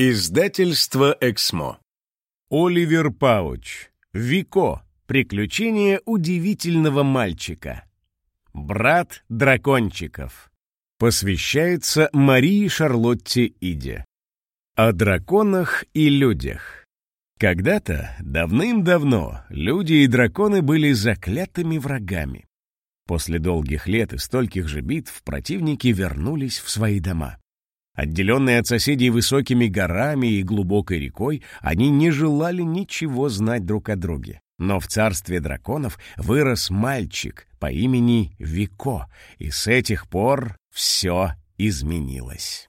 Издательство «Эксмо». Оливер Пауч. Вико. Приключения удивительного мальчика. Брат дракончиков. Посвящается Марии Шарлотте Иде. О драконах и людях. Когда-то, давным-давно, люди и драконы были заклятыми врагами. После долгих лет и стольких же битв противники вернулись в свои дома. Отделенные от соседей высокими горами и глубокой рекой, они не желали ничего знать друг о друге. Но в царстве драконов вырос мальчик по имени Вико, и с этих пор все изменилось.